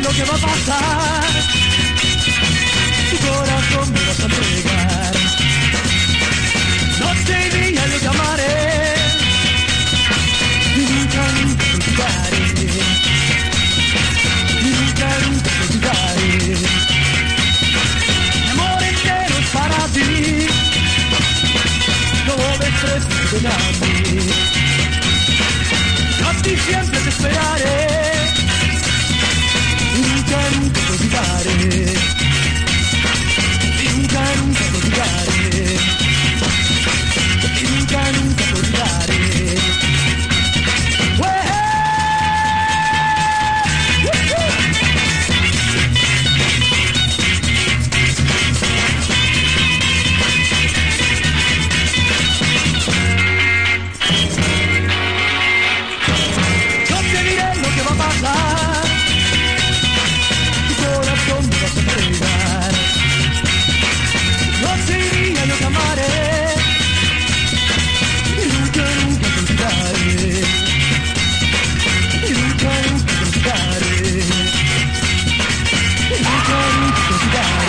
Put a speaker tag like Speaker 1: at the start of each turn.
Speaker 1: que va a pasar. Tu corazón me vas a entregar. Noche y día lo llamaré. Nunca, nunca te olvidaré. Nunca, nunca te olvidaré. Mi amor entero para ti. No. Yo a down.